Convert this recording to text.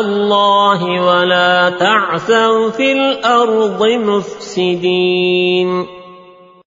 الله ولا تعثوا في الأرض مفسدين.